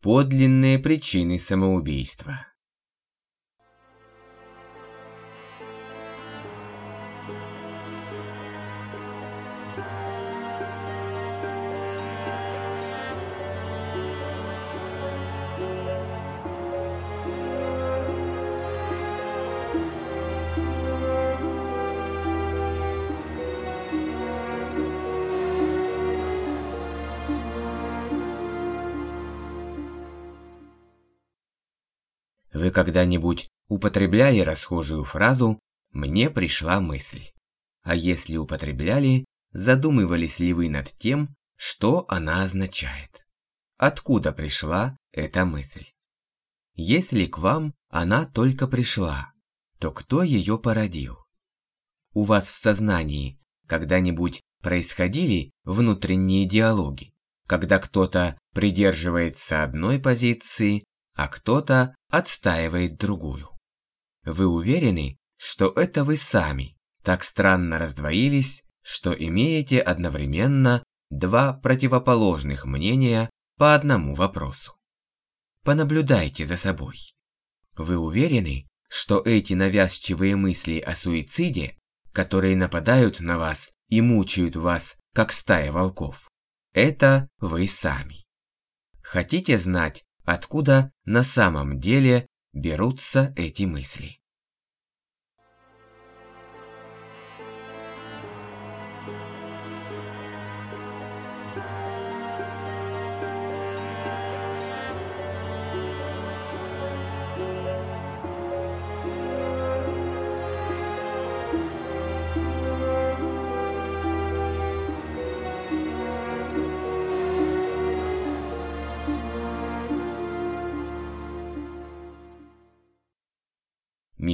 подлинные причины самоубийства. Когда-нибудь употребляли расхожую фразу «мне пришла мысль»? А если употребляли, задумывались ли вы над тем, что она означает? Откуда пришла эта мысль? Если к вам она только пришла, то кто ее породил? У вас в сознании когда-нибудь происходили внутренние диалоги, когда кто-то придерживается одной позиции, а кто-то отстаивает другую. Вы уверены, что это вы сами так странно раздвоились, что имеете одновременно два противоположных мнения по одному вопросу? Понаблюдайте за собой. Вы уверены, что эти навязчивые мысли о суициде, которые нападают на вас и мучают вас, как стая волков, это вы сами? Хотите знать, откуда на самом деле берутся эти мысли.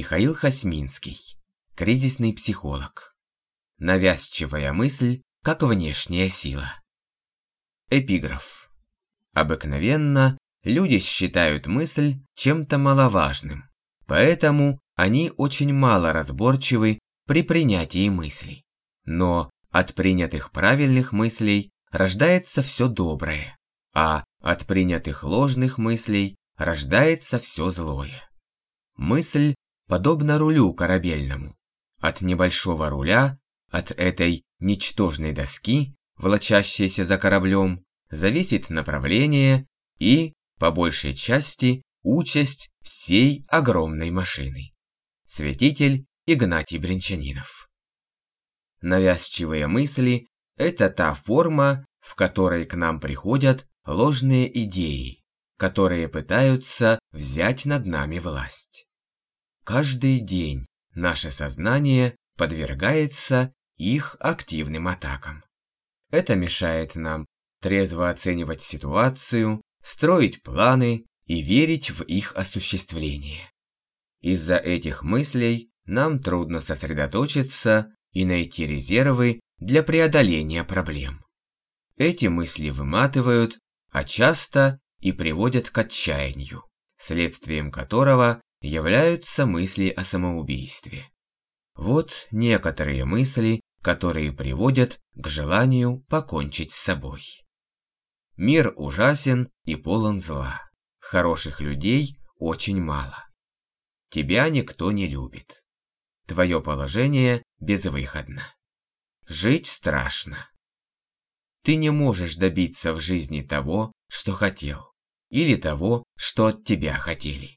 Михаил Хасминский. Кризисный психолог. Навязчивая мысль как внешняя сила. Эпиграф. Обыкновенно люди считают мысль чем-то маловажным, поэтому они очень мало разборчивы при принятии мыслей. Но от принятых правильных мыслей рождается все доброе, а от принятых ложных мыслей рождается все злое. Мысль подобно рулю корабельному. От небольшого руля, от этой ничтожной доски, волочащейся за кораблем, зависит направление и, по большей части, участь всей огромной машины. Святитель Игнатий Бринчанинов. Навязчивые мысли – это та форма, в которой к нам приходят ложные идеи, которые пытаются взять над нами власть. Каждый день наше сознание подвергается их активным атакам. Это мешает нам трезво оценивать ситуацию, строить планы и верить в их осуществление. Из-за этих мыслей нам трудно сосредоточиться и найти резервы для преодоления проблем. Эти мысли выматывают, а часто и приводят к отчаянию, следствием которого являются мысли о самоубийстве. Вот некоторые мысли, которые приводят к желанию покончить с собой. Мир ужасен и полон зла. Хороших людей очень мало. Тебя никто не любит. Твое положение безвыходно. Жить страшно. Ты не можешь добиться в жизни того, что хотел, или того, что от тебя хотели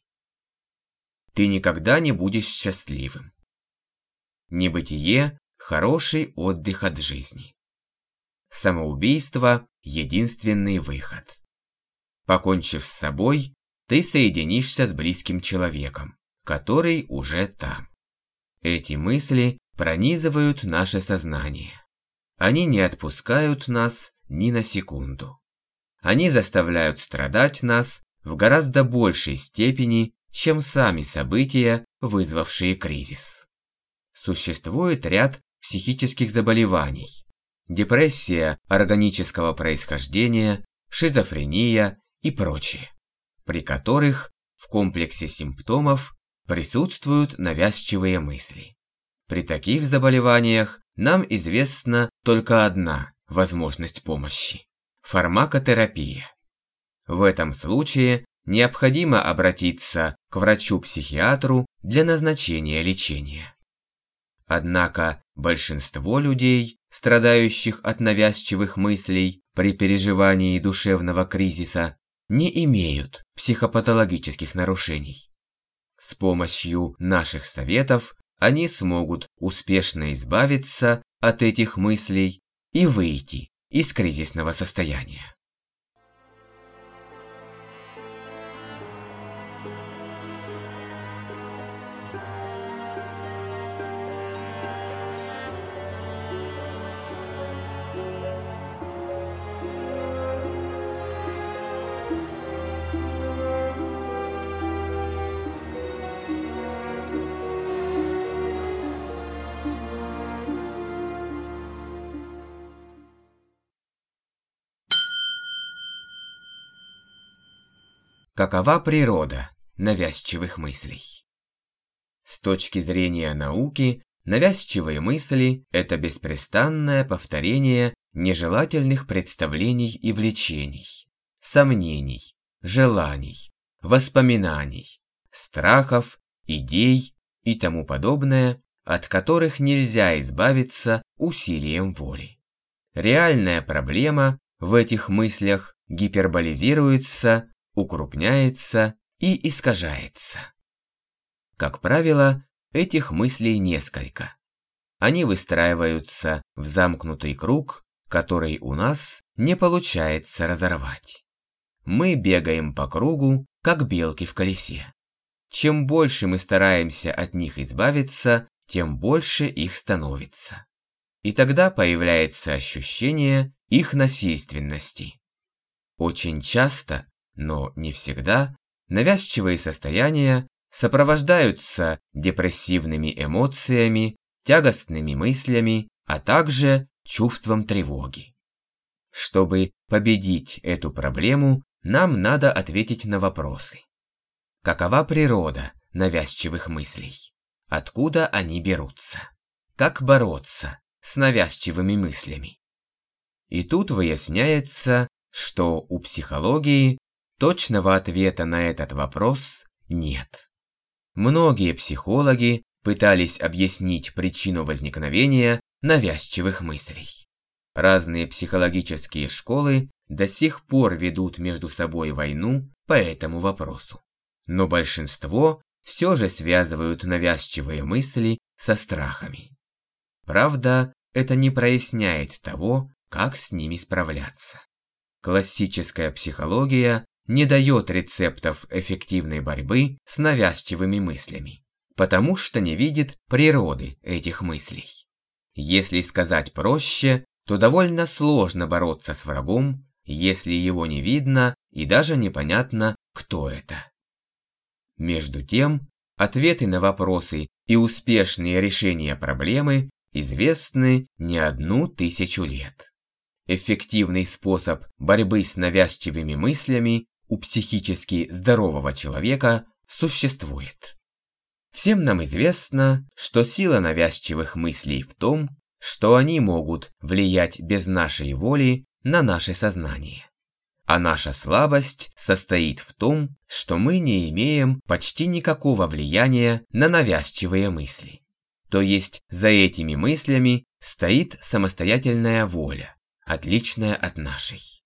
ты никогда не будешь счастливым. Небытие – хороший отдых от жизни. Самоубийство – единственный выход. Покончив с собой, ты соединишься с близким человеком, который уже там. Эти мысли пронизывают наше сознание. Они не отпускают нас ни на секунду. Они заставляют страдать нас в гораздо большей степени, чем сами события, вызвавшие кризис. Существует ряд психических заболеваний. Депрессия органического происхождения, шизофрения и прочее, при которых в комплексе симптомов присутствуют навязчивые мысли. При таких заболеваниях нам известна только одна возможность помощи – фармакотерапия. В этом случае необходимо обратиться к врачу-психиатру для назначения лечения. Однако большинство людей, страдающих от навязчивых мыслей при переживании душевного кризиса, не имеют психопатологических нарушений. С помощью наших советов они смогут успешно избавиться от этих мыслей и выйти из кризисного состояния. Какова природа навязчивых мыслей? С точки зрения науки, навязчивые мысли – это беспрестанное повторение нежелательных представлений и влечений, сомнений, желаний, воспоминаний, страхов, идей и тому подобное, от которых нельзя избавиться усилием воли. Реальная проблема в этих мыслях гиперболизируется укрупняется и искажается. Как правило, этих мыслей несколько. Они выстраиваются в замкнутый круг, который у нас не получается разорвать. Мы бегаем по кругу, как белки в колесе. Чем больше мы стараемся от них избавиться, тем больше их становится. И тогда появляется ощущение их насильственности. Очень часто но не всегда, навязчивые состояния сопровождаются депрессивными эмоциями, тягостными мыслями, а также чувством тревоги. Чтобы победить эту проблему, нам надо ответить на вопросы. Какова природа навязчивых мыслей? Откуда они берутся? Как бороться с навязчивыми мыслями? И тут выясняется, что у психологии Точного ответа на этот вопрос нет. Многие психологи пытались объяснить причину возникновения навязчивых мыслей. Разные психологические школы до сих пор ведут между собой войну по этому вопросу. Но большинство все же связывают навязчивые мысли со страхами. Правда, это не проясняет того, как с ними справляться. Классическая психология не дает рецептов эффективной борьбы с навязчивыми мыслями, потому что не видит природы этих мыслей. Если сказать проще, то довольно сложно бороться с врагом, если его не видно и даже непонятно, кто это. Между тем, ответы на вопросы и успешные решения проблемы известны не одну тысячу лет. Эффективный способ борьбы с навязчивыми мыслями у психически здорового человека существует. Всем нам известно, что сила навязчивых мыслей в том, что они могут влиять без нашей воли на наше сознание. А наша слабость состоит в том, что мы не имеем почти никакого влияния на навязчивые мысли. То есть за этими мыслями стоит самостоятельная воля, отличная от нашей.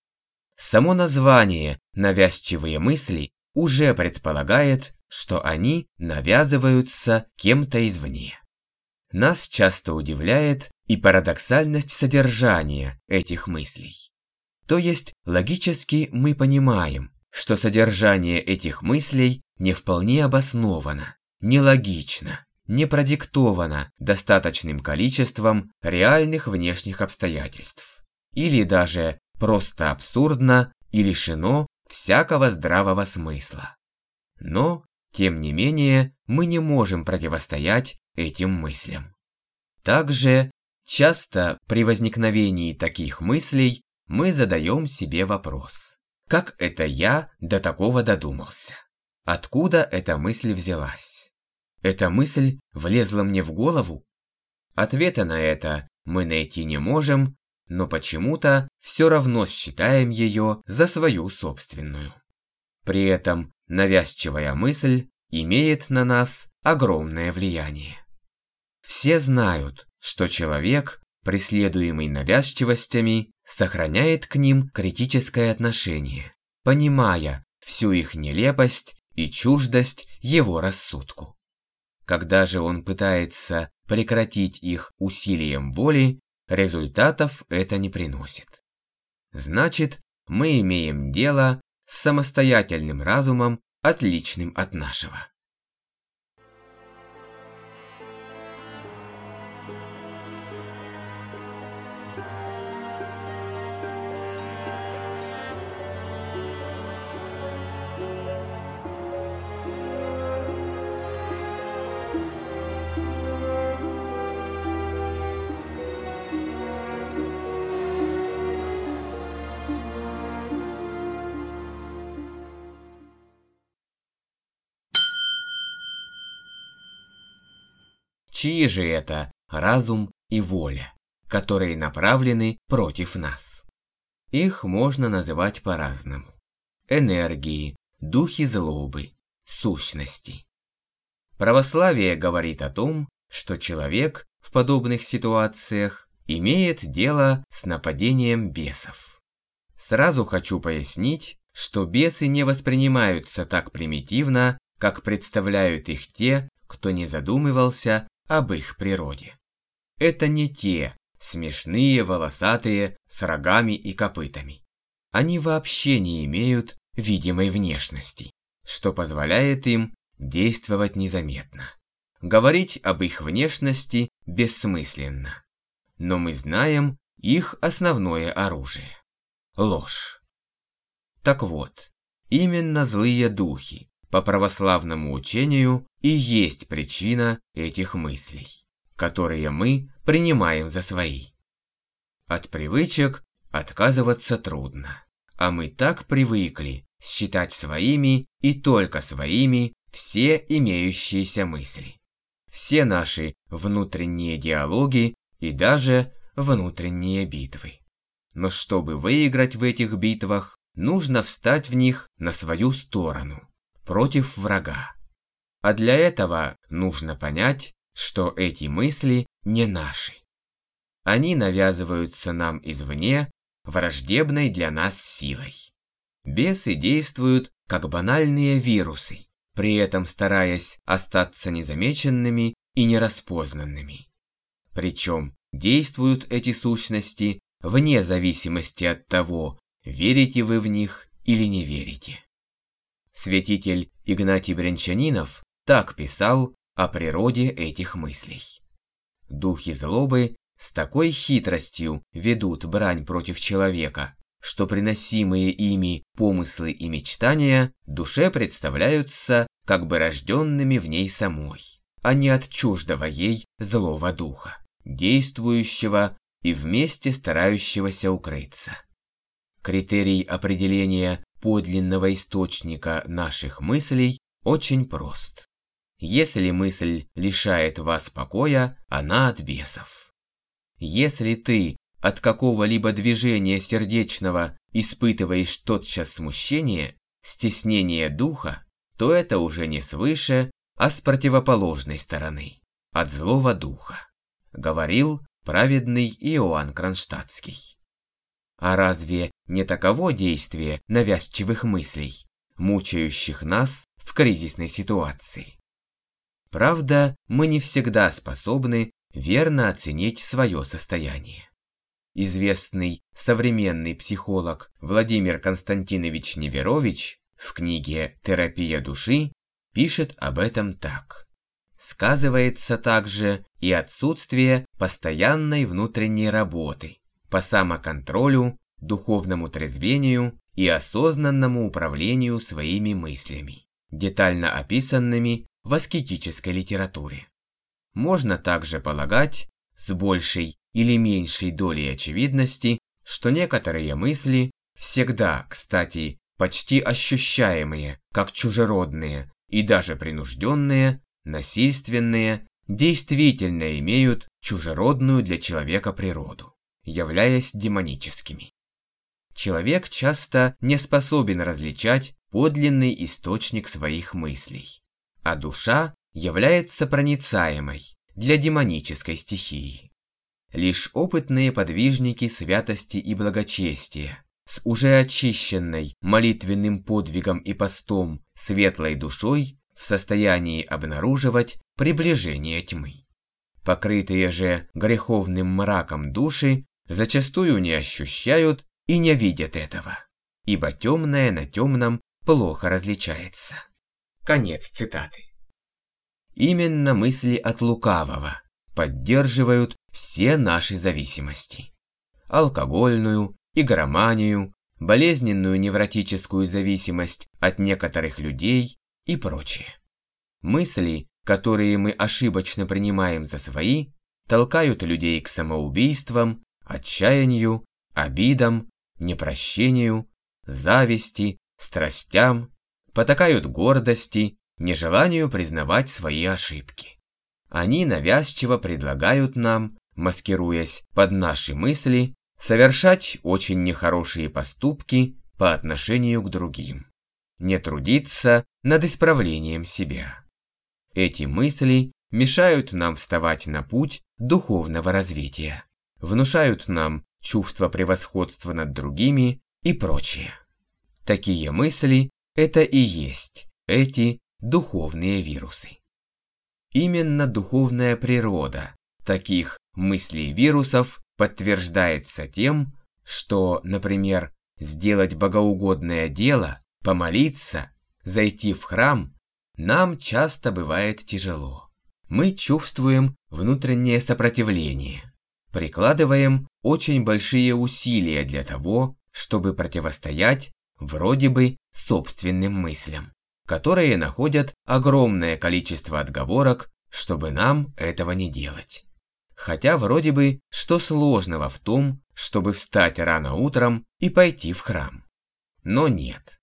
Само название «навязчивые мысли» уже предполагает, что они навязываются кем-то извне. Нас часто удивляет и парадоксальность содержания этих мыслей. То есть логически мы понимаем, что содержание этих мыслей не вполне обосновано, нелогично, не продиктовано достаточным количеством реальных внешних обстоятельств или даже просто абсурдно и лишено всякого здравого смысла. Но, тем не менее, мы не можем противостоять этим мыслям. Также, часто при возникновении таких мыслей мы задаем себе вопрос. Как это я до такого додумался? Откуда эта мысль взялась? Эта мысль влезла мне в голову? Ответа на это мы найти не можем, но почему-то все равно считаем ее за свою собственную. При этом навязчивая мысль имеет на нас огромное влияние. Все знают, что человек, преследуемый навязчивостями, сохраняет к ним критическое отношение, понимая всю их нелепость и чуждость его рассудку. Когда же он пытается прекратить их усилием воли, результатов это не приносит. Значит, мы имеем дело с самостоятельным разумом, отличным от нашего. Чьи же это разум и воля, которые направлены против нас. Их можно называть по-разному. Энергии, духи злобы, сущности. Православие говорит о том, что человек в подобных ситуациях имеет дело с нападением бесов. Сразу хочу пояснить, что бесы не воспринимаются так примитивно, как представляют их те, кто не задумывался об их природе. Это не те смешные волосатые с рогами и копытами. Они вообще не имеют видимой внешности, что позволяет им действовать незаметно. Говорить об их внешности бессмысленно. Но мы знаем их основное оружие – ложь. Так вот, именно злые духи, по православному учению и есть причина этих мыслей, которые мы принимаем за свои. От привычек отказываться трудно, а мы так привыкли считать своими и только своими все имеющиеся мысли. Все наши внутренние диалоги и даже внутренние битвы. Но чтобы выиграть в этих битвах, нужно встать в них на свою сторону против врага. А для этого нужно понять, что эти мысли не наши. Они навязываются нам извне враждебной для нас силой. Бесы действуют как банальные вирусы, при этом стараясь остаться незамеченными и нераспознанными. Причем действуют эти сущности вне зависимости от того, верите вы в них или не верите. Святитель Игнатий Брянчанинов так писал о природе этих мыслей. Духи злобы с такой хитростью ведут брань против человека, что приносимые ими помыслы и мечтания душе представляются как бы рожденными в ней самой, а не от чуждого ей злого духа, действующего и вместе старающегося укрыться. Критерий определения подлинного источника наших мыслей очень прост. Если мысль лишает вас покоя, она от бесов. Если ты от какого-либо движения сердечного испытываешь тотчас смущение, стеснение духа, то это уже не свыше, а с противоположной стороны, от злого духа, говорил праведный Иоанн Кронштадтский. А разве не таково действие навязчивых мыслей, мучающих нас в кризисной ситуации? Правда, мы не всегда способны верно оценить свое состояние. Известный современный психолог Владимир Константинович Неверович в книге «Терапия души» пишет об этом так. Сказывается также и отсутствие постоянной внутренней работы, по самоконтролю, духовному трезвению и осознанному управлению своими мыслями, детально описанными в аскетической литературе. Можно также полагать, с большей или меньшей долей очевидности, что некоторые мысли, всегда, кстати, почти ощущаемые, как чужеродные и даже принужденные, насильственные, действительно имеют чужеродную для человека природу являясь демоническими. Человек часто не способен различать подлинный источник своих мыслей, а душа является проницаемой для демонической стихии. Лишь опытные подвижники святости и благочестия с уже очищенной молитвенным подвигом и постом светлой душой в состоянии обнаруживать приближение тьмы. Покрытые же греховным мраком души зачастую не ощущают и не видят этого, ибо темное на темном плохо различается. Конец цитаты. Именно мысли от лукавого поддерживают все наши зависимости. Алкогольную, игроманию, болезненную невротическую зависимость от некоторых людей и прочее. Мысли, которые мы ошибочно принимаем за свои, толкают людей к самоубийствам, отчаянию, обидам, непрощению, зависти, страстям, потакают гордости, нежеланию признавать свои ошибки. Они навязчиво предлагают нам, маскируясь под наши мысли, совершать очень нехорошие поступки по отношению к другим, не трудиться над исправлением себя. Эти мысли мешают нам вставать на путь духовного развития, внушают нам чувство превосходства над другими и прочее. Такие мысли – это и есть эти духовные вирусы. Именно духовная природа таких мыслей-вирусов подтверждается тем, что, например, сделать богоугодное дело, помолиться, зайти в храм, нам часто бывает тяжело. Мы чувствуем внутреннее сопротивление, прикладываем очень большие усилия для того, чтобы противостоять вроде бы собственным мыслям, которые находят огромное количество отговорок, чтобы нам этого не делать. Хотя вроде бы, что сложного в том, чтобы встать рано утром и пойти в храм. Но нет.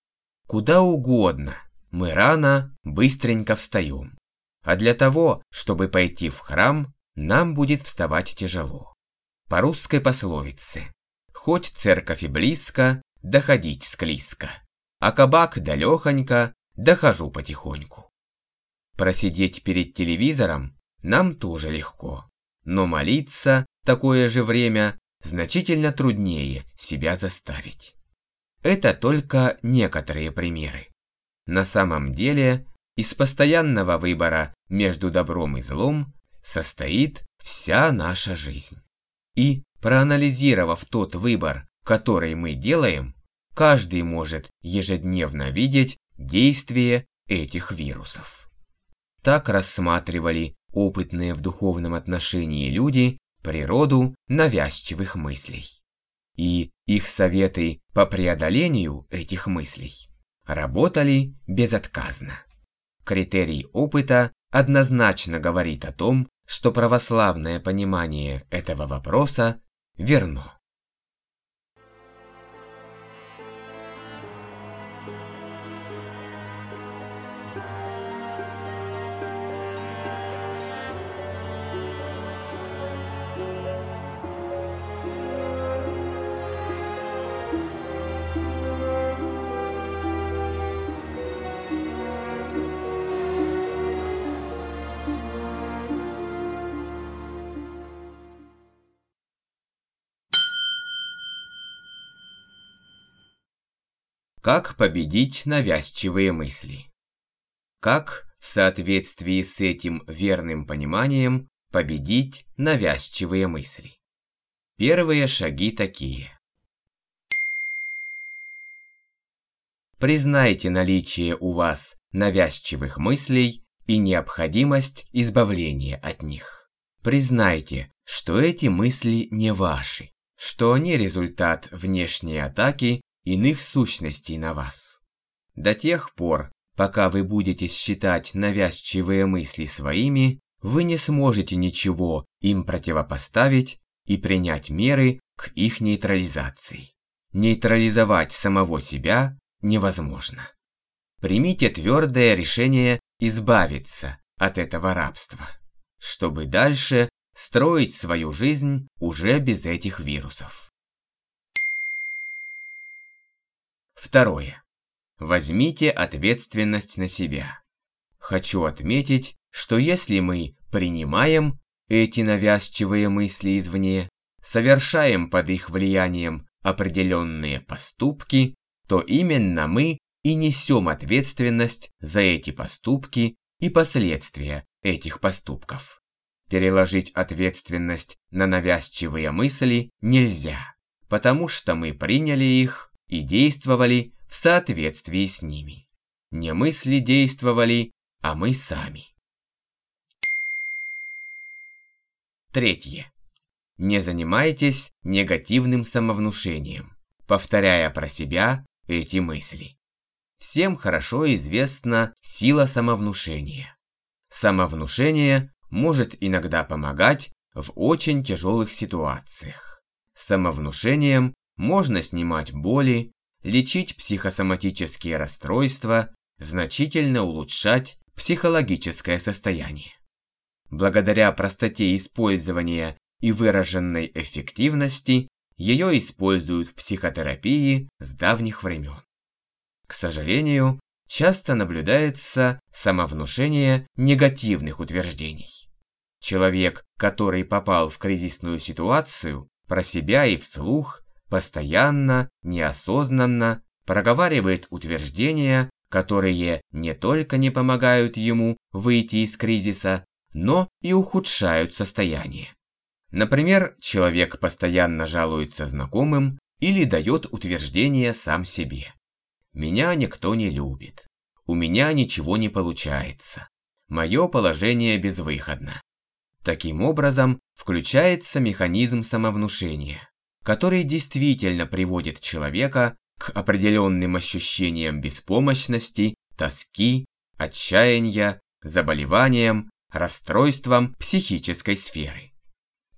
Куда угодно мы рано, быстренько встаем. А для того, чтобы пойти в храм, нам будет вставать тяжело. По русской пословице «Хоть церковь и близко, доходить склизко, а кабак далехонько, дохожу потихоньку». Просидеть перед телевизором нам тоже легко. Но молиться такое же время значительно труднее себя заставить. Это только некоторые примеры. На самом деле, из постоянного выбора между добром и злом состоит вся наша жизнь. И, проанализировав тот выбор, который мы делаем, каждый может ежедневно видеть действие этих вирусов. Так рассматривали опытные в духовном отношении люди природу навязчивых мыслей. И их советы по преодолению этих мыслей работали безотказно. Критерий опыта однозначно говорит о том, что православное понимание этого вопроса верно. Как победить навязчивые мысли? Как в соответствии с этим верным пониманием победить навязчивые мысли? Первые шаги такие. Признайте наличие у вас навязчивых мыслей и необходимость избавления от них. Признайте, что эти мысли не ваши, что они результат внешней атаки иных сущностей на вас. До тех пор, пока вы будете считать навязчивые мысли своими, вы не сможете ничего им противопоставить и принять меры к их нейтрализации. Нейтрализовать самого себя невозможно. Примите твердое решение избавиться от этого рабства, чтобы дальше строить свою жизнь уже без этих вирусов. Второе. возьмите ответственность на себя. Хочу отметить, что если мы принимаем эти навязчивые мысли извне, совершаем под их влиянием определенные поступки, то именно мы и несем ответственность за эти поступки и последствия этих поступков. Переложить ответственность на навязчивые мысли нельзя, потому что мы приняли их и действовали в соответствии с ними. Не мысли действовали, а мы сами. Третье. Не занимайтесь негативным самовнушением, повторяя про себя эти мысли. Всем хорошо известна сила самовнушения. Самовнушение может иногда помогать в очень тяжелых ситуациях. Самовнушением можно снимать боли, лечить психосоматические расстройства, значительно улучшать психологическое состояние. Благодаря простоте использования и выраженной эффективности ее используют в психотерапии с давних времен. К сожалению, часто наблюдается самовнушение негативных утверждений. Человек, который попал в кризисную ситуацию, про себя и вслух, постоянно, неосознанно проговаривает утверждения, которые не только не помогают ему выйти из кризиса, но и ухудшают состояние. Например, человек постоянно жалуется знакомым или дает утверждение сам себе. «Меня никто не любит. У меня ничего не получается. Мое положение безвыходно». Таким образом, включается механизм самовнушения, который действительно приводит человека к определенным ощущениям беспомощности, тоски, отчаяния, заболеваниям, расстройствам психической сферы.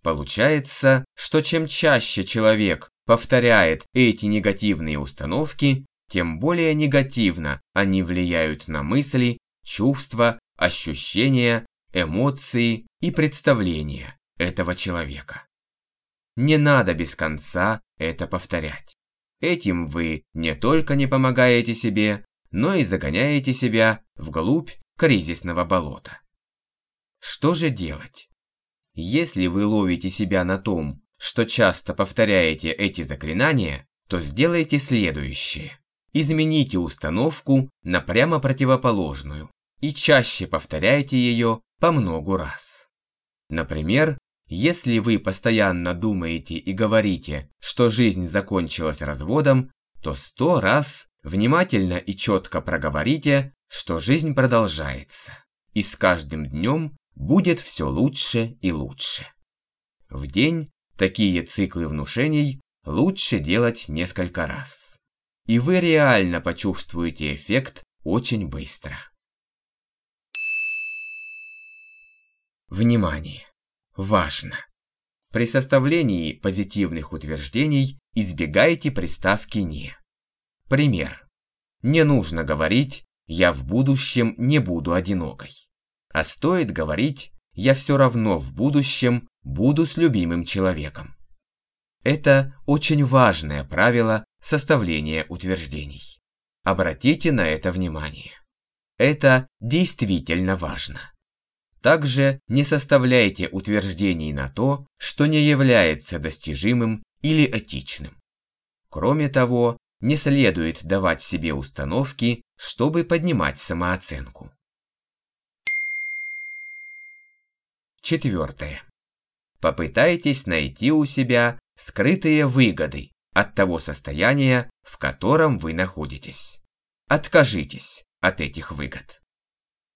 Получается, что чем чаще человек повторяет эти негативные установки, тем более негативно они влияют на мысли, чувства, ощущения, эмоции и представления этого человека. Не надо без конца это повторять. Этим вы не только не помогаете себе, но и загоняете себя вглубь кризисного болота. Что же делать? Если вы ловите себя на том, что часто повторяете эти заклинания, то сделайте следующее. Измените установку на прямо противоположную и чаще повторяйте ее по многу раз. Например, если вы постоянно думаете и говорите, что жизнь закончилась разводом, то сто раз внимательно и четко проговорите, что жизнь продолжается. И с каждым днем будет все лучше и лучше. В день такие циклы внушений лучше делать несколько раз. И вы реально почувствуете эффект очень быстро. Внимание! Важно! При составлении позитивных утверждений избегайте приставки «не». Пример. Не нужно говорить «я в будущем не буду одинокой». А стоит говорить, я все равно в будущем буду с любимым человеком. Это очень важное правило составления утверждений. Обратите на это внимание. Это действительно важно. Также не составляйте утверждений на то, что не является достижимым или этичным. Кроме того, не следует давать себе установки, чтобы поднимать самооценку. Четвертое. Попытайтесь найти у себя скрытые выгоды от того состояния, в котором вы находитесь. Откажитесь от этих выгод.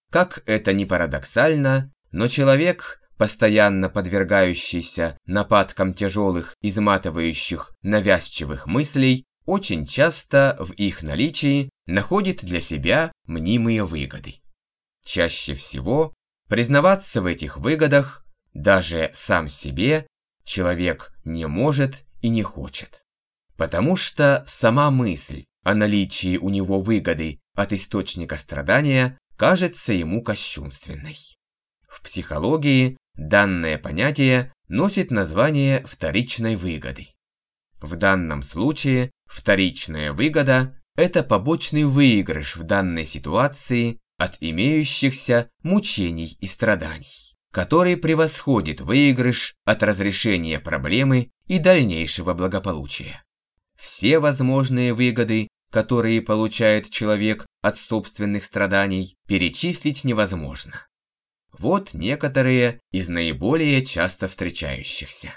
Как это ни парадоксально, но человек, постоянно подвергающийся нападкам тяжелых, изматывающих, навязчивых мыслей, очень часто в их наличии находит для себя мнимые выгоды. Чаще всего Признаваться в этих выгодах даже сам себе человек не может и не хочет. Потому что сама мысль о наличии у него выгоды от источника страдания кажется ему кощунственной. В психологии данное понятие носит название вторичной выгоды. В данном случае вторичная выгода это побочный выигрыш в данной ситуации от имеющихся мучений и страданий, который превосходит выигрыш от разрешения проблемы и дальнейшего благополучия. Все возможные выгоды, которые получает человек от собственных страданий, перечислить невозможно. Вот некоторые из наиболее часто встречающихся.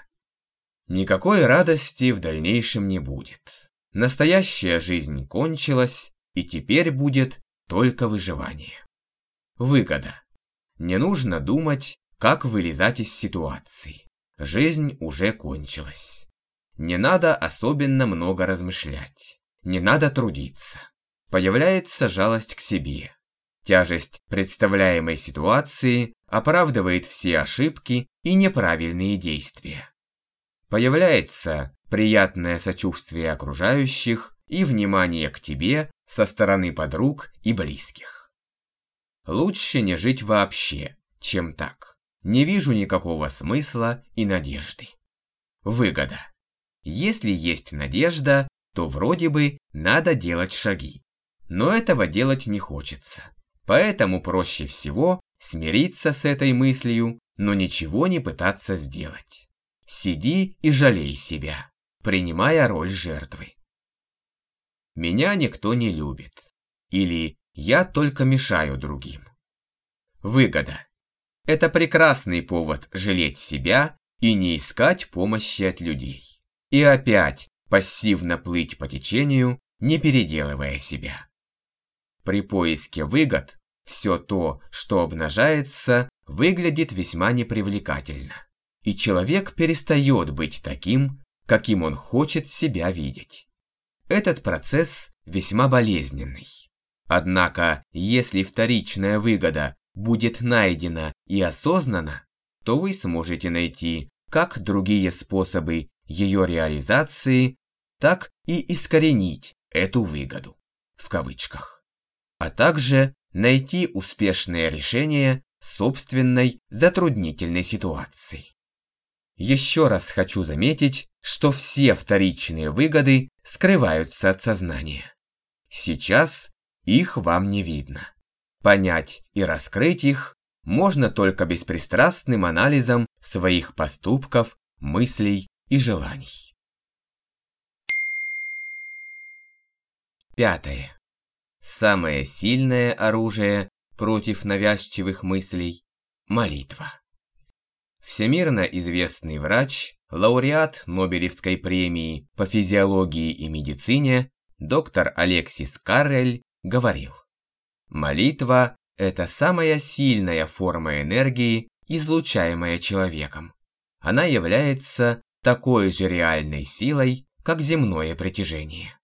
Никакой радости в дальнейшем не будет. Настоящая жизнь кончилась, и теперь будет только выживание. Выгода. Не нужно думать, как вылезать из ситуации. Жизнь уже кончилась. Не надо особенно много размышлять. Не надо трудиться. Появляется жалость к себе. Тяжесть представляемой ситуации оправдывает все ошибки и неправильные действия. Появляется приятное сочувствие окружающих и внимание к тебе со стороны подруг и близких. Лучше не жить вообще, чем так. Не вижу никакого смысла и надежды. Выгода. Если есть надежда, то вроде бы надо делать шаги. Но этого делать не хочется. Поэтому проще всего смириться с этой мыслью, но ничего не пытаться сделать. Сиди и жалей себя, принимая роль жертвы. Меня никто не любит. Или я только мешаю другим. Выгода. Это прекрасный повод жалеть себя и не искать помощи от людей. И опять пассивно плыть по течению, не переделывая себя. При поиске выгод все то, что обнажается, выглядит весьма непривлекательно. И человек перестает быть таким, каким он хочет себя видеть. Этот процесс весьма болезненный. Однако, если вторичная выгода будет найдена и осознана, то вы сможете найти как другие способы ее реализации, так и искоренить эту выгоду, в кавычках, а также найти успешное решение собственной затруднительной ситуации. Еще раз хочу заметить, что все вторичные выгоды скрываются от сознания. Сейчас их вам не видно. Понять и раскрыть их можно только беспристрастным анализом своих поступков, мыслей и желаний. Пятое. Самое сильное оружие против навязчивых мыслей – молитва. Всемирно известный врач, лауреат Нобелевской премии по физиологии и медицине, доктор Алексис Каррель говорил, «Молитва – это самая сильная форма энергии, излучаемая человеком. Она является такой же реальной силой, как земное притяжение.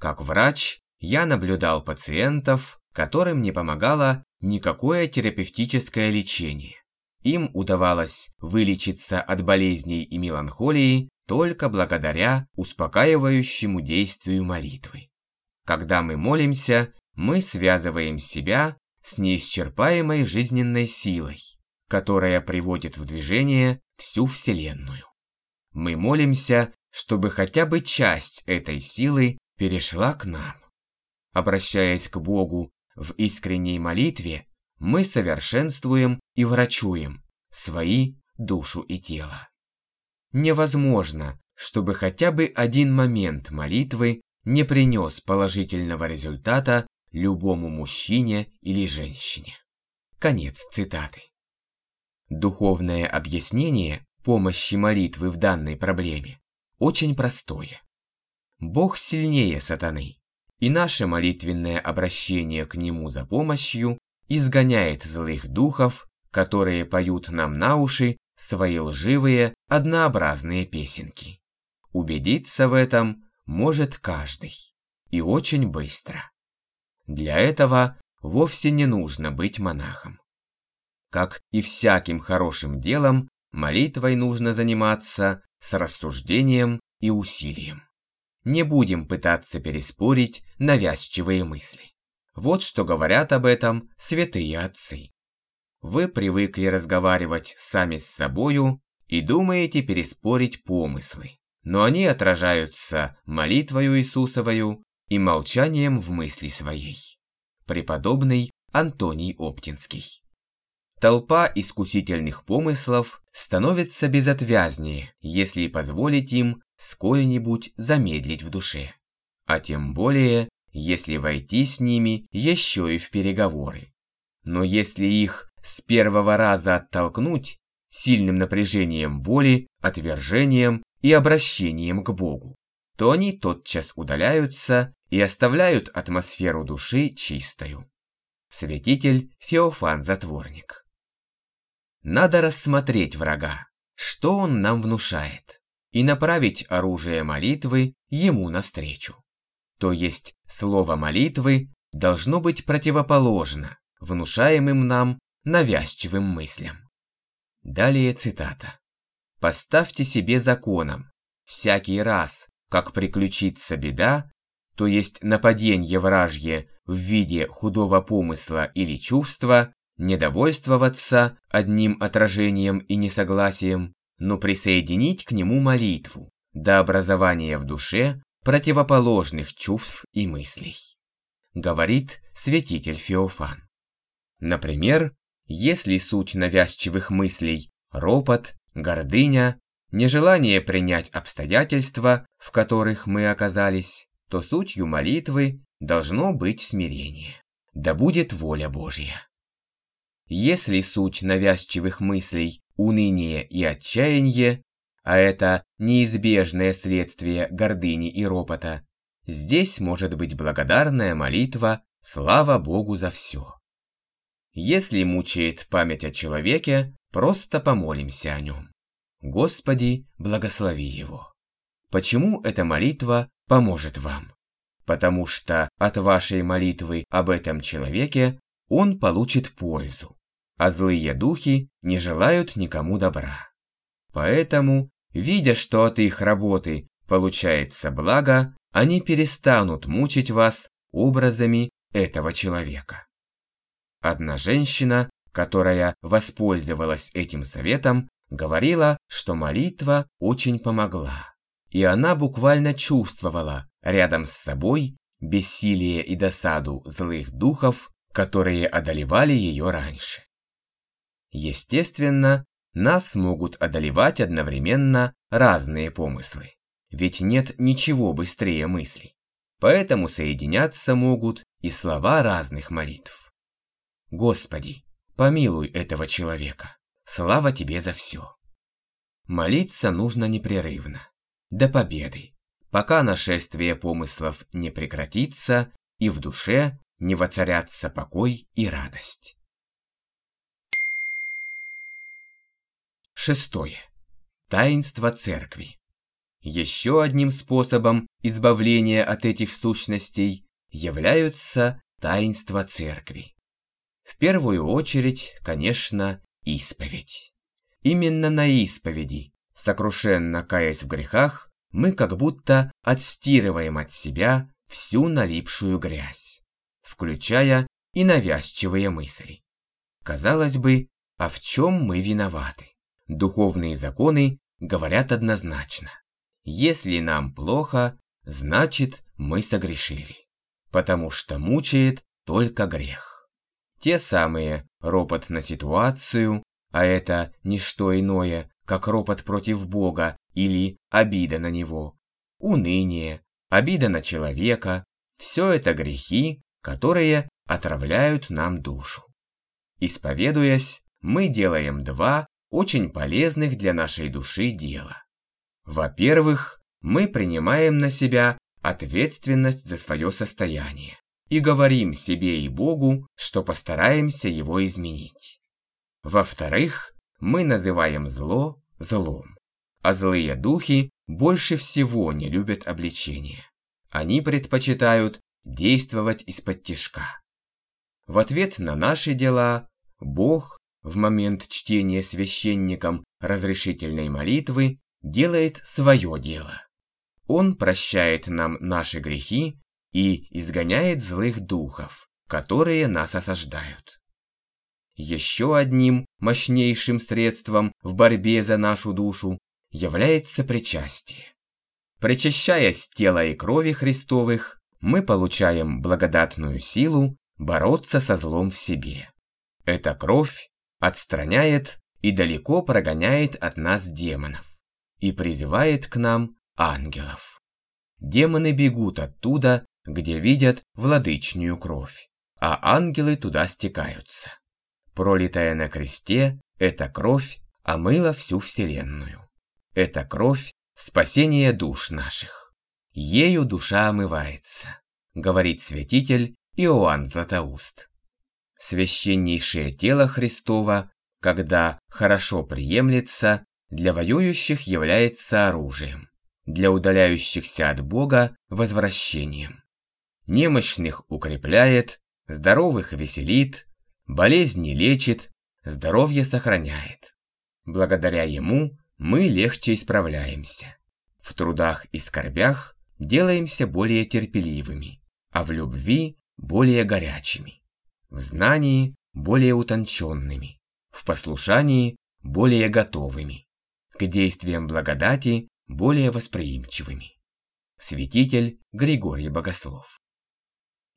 Как врач, я наблюдал пациентов, которым не помогало никакое терапевтическое лечение. Им удавалось вылечиться от болезней и меланхолии только благодаря успокаивающему действию молитвы. Когда мы молимся, мы связываем себя с неисчерпаемой жизненной силой, которая приводит в движение всю Вселенную. Мы молимся, чтобы хотя бы часть этой силы перешла к нам. Обращаясь к Богу в искренней молитве, мы совершенствуем и врачуем свои душу и тело. Невозможно, чтобы хотя бы один момент молитвы не принес положительного результата любому мужчине или женщине. Конец цитаты. Духовное объяснение помощи молитвы в данной проблеме очень простое. Бог сильнее сатаны, и наше молитвенное обращение к Нему за помощью изгоняет злых духов, которые поют нам на уши свои лживые, однообразные песенки. Убедиться в этом может каждый, и очень быстро. Для этого вовсе не нужно быть монахом. Как и всяким хорошим делом, молитвой нужно заниматься с рассуждением и усилием. Не будем пытаться переспорить навязчивые мысли. Вот что говорят об этом святые отцы. Вы привыкли разговаривать сами с собою и думаете переспорить помыслы, но они отражаются молитвою Иисусовою и молчанием в мысли своей. Преподобный Антоний Оптинский. Толпа искусительных помыслов становится безотвязнее, если позволить им сколь-нибудь замедлить в душе. А тем более, если войти с ними еще и в переговоры. Но если их с первого раза оттолкнуть сильным напряжением воли, отвержением и обращением к Богу, то они тотчас удаляются и оставляют атмосферу души чистою. Святитель Феофан Затворник. Надо рассмотреть врага, что он нам внушает, и направить оружие молитвы ему навстречу. То есть слово молитвы должно быть противоположно внушаемым нам навязчивым мыслям. Далее цитата. «Поставьте себе законом, всякий раз, как приключится беда, то есть нападение вражье в виде худого помысла или чувства, недовольствоваться одним отражением и несогласием, но присоединить к нему молитву до образования в душе противоположных чувств и мыслей. Говорит святитель Феофан. Например, если суть навязчивых мыслей – ропот, гордыня, нежелание принять обстоятельства, в которых мы оказались, то сутью молитвы должно быть смирение. Да будет воля Божья. Если суть навязчивых мыслей – уныние и отчаяние, а это неизбежное следствие гордыни и ропота, здесь может быть благодарная молитва «Слава Богу за все». Если мучает память о человеке, просто помолимся о нем. Господи, благослови его. Почему эта молитва поможет вам? Потому что от вашей молитвы об этом человеке он получит пользу, а злые духи не желают никому добра. Поэтому, видя, что от их работы получается благо, они перестанут мучить вас образами этого человека. Одна женщина, которая воспользовалась этим советом, говорила, что молитва очень помогла. И она буквально чувствовала рядом с собой бессилие и досаду злых духов, которые одолевали ее раньше. Естественно, нас могут одолевать одновременно разные помыслы, ведь нет ничего быстрее мыслей. Поэтому соединяться могут и слова разных молитв. Господи, помилуй этого человека. Слава Тебе за все. Молиться нужно непрерывно, до победы, пока нашествие помыслов не прекратится и в душе не воцарятся покой и радость. Шестое. Таинство церкви. Еще одним способом избавления от этих сущностей являются таинства церкви. В первую очередь, конечно, исповедь. Именно на исповеди, сокрушенно каясь в грехах, мы как будто отстирываем от себя всю налипшую грязь, включая и навязчивые мысли. Казалось бы, а в чем мы виноваты? Духовные законы говорят однозначно. Если нам плохо, значит мы согрешили, потому что мучает только грех. Те самые ропот на ситуацию, а это не что иное, как ропот против Бога или обида на Него, уныние, обида на человека – все это грехи, которые отравляют нам душу. Исповедуясь, мы делаем два очень полезных для нашей души дела. Во-первых, мы принимаем на себя ответственность за свое состояние и говорим себе и Богу, что постараемся его изменить. Во-вторых, мы называем зло злом, а злые духи больше всего не любят обличения. Они предпочитают действовать из-под тишка. В ответ на наши дела Бог в момент чтения священником разрешительной молитвы делает свое дело. Он прощает нам наши грехи и изгоняет злых духов, которые нас осаждают. Еще одним мощнейшим средством в борьбе за нашу душу является причастие. Причащаясь тела и крови Христовых, мы получаем благодатную силу бороться со злом в себе. Эта кровь отстраняет и далеко прогоняет от нас демонов и призывает к нам ангелов. Демоны бегут оттуда, где видят владычную кровь, а ангелы туда стекаются. Пролитая на кресте, эта кровь омыла всю вселенную. Эта кровь – спасение душ наших. Ею душа омывается, говорит святитель Иоанн Златоуст. Священнейшее тело Христова, когда хорошо приемлется, для воюющих является оружием, для удаляющихся от Бога – возвращением. Немощных укрепляет, здоровых веселит, болезни лечит, здоровье сохраняет. Благодаря ему мы легче исправляемся. В трудах и скорбях делаемся более терпеливыми, а в любви более горячими, в знании более утонченными, в послушании более готовыми, к действиям благодати более восприимчивыми. Святитель Григорий Богослов.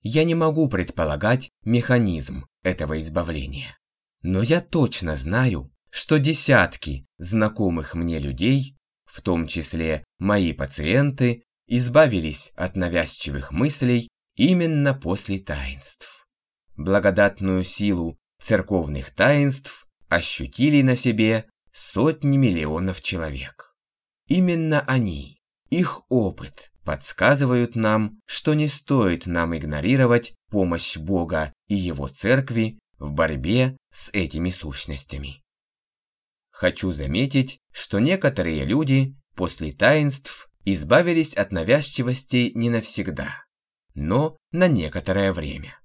Я не могу предполагать механизм этого избавления, но я точно знаю, что десятки знакомых мне людей, в том числе мои пациенты, избавились от навязчивых мыслей именно после таинств. Благодатную силу церковных таинств ощутили на себе сотни миллионов человек. Именно они, их опыт, подсказывают нам, что не стоит нам игнорировать помощь Бога и Его Церкви в борьбе с этими сущностями. Хочу заметить, что некоторые люди после таинств избавились от навязчивости не навсегда, но на некоторое время.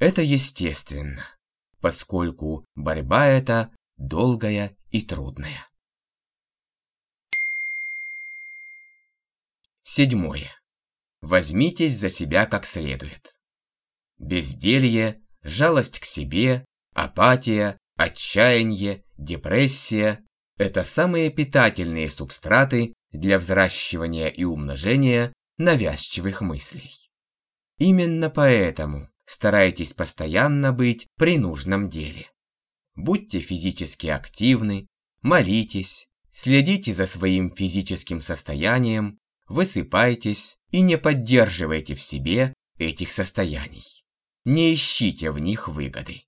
Это естественно, поскольку борьба эта долгая и трудная. Седьмое. Возьмитесь за себя как следует. Безделье, жалость к себе, апатия, отчаяние, депрессия – это самые питательные субстраты для взращивания и умножения навязчивых мыслей. Именно поэтому старайтесь постоянно быть при нужном деле. Будьте физически активны, молитесь, следите за своим физическим состоянием, высыпайтесь и не поддерживайте в себе этих состояний. Не ищите в них выгоды.